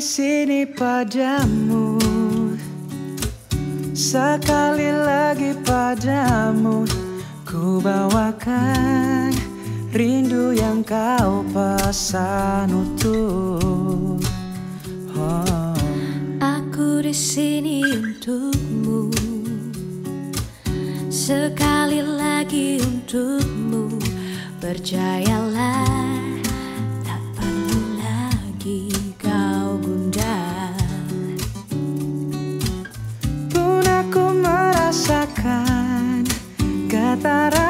Sini padamu. Sekali lagi padamu Ku bawakan rindu yang kau pesan utuh oh. Aku di sini untukmu. Sekali lagi untukmu. Percayalah Tak perlu lagi kau gundah Pun aku merasakan mencintaiku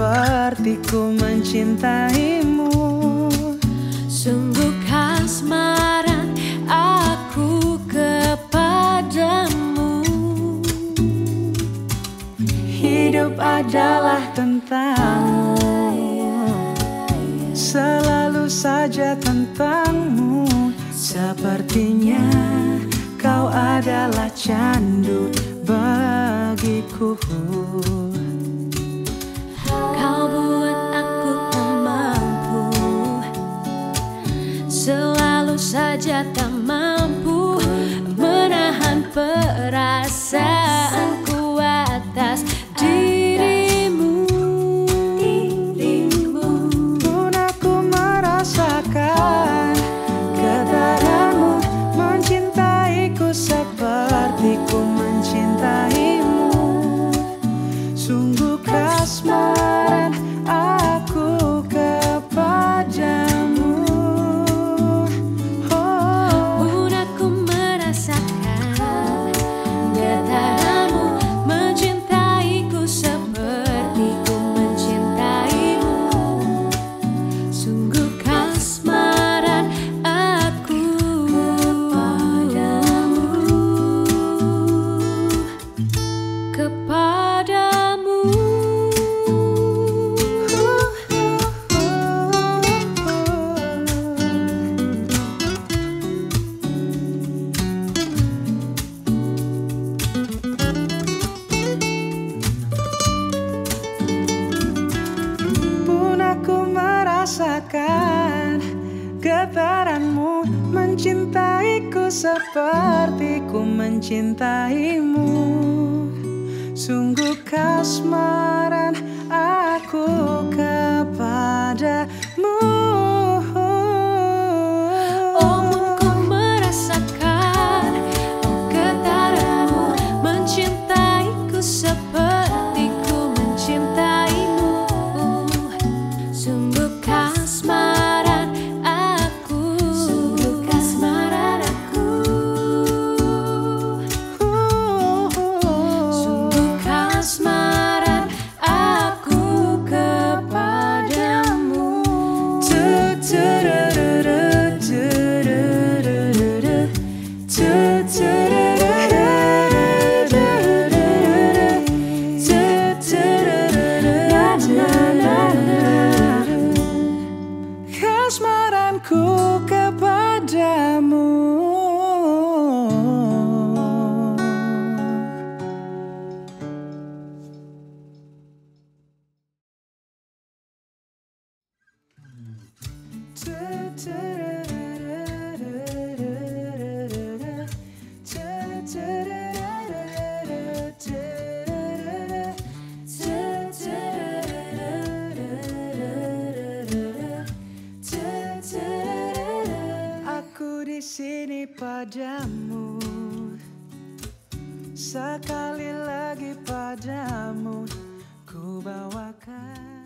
Seperti ku mencintaimu. Sungguh kasmaran aku kepadamu. Hidup adalah tentangmu Selalu saja tentangmu. Sepertinya kau adalah candu bagiku saja tak mampu Menahan perasaanku merasakan Getaranmu mencintaiku Seperti ku mencintaimu. Sungguh kasmaran Kasmaranku kepadamu. Aku padamu Sekali lagi padamu Ku bawakan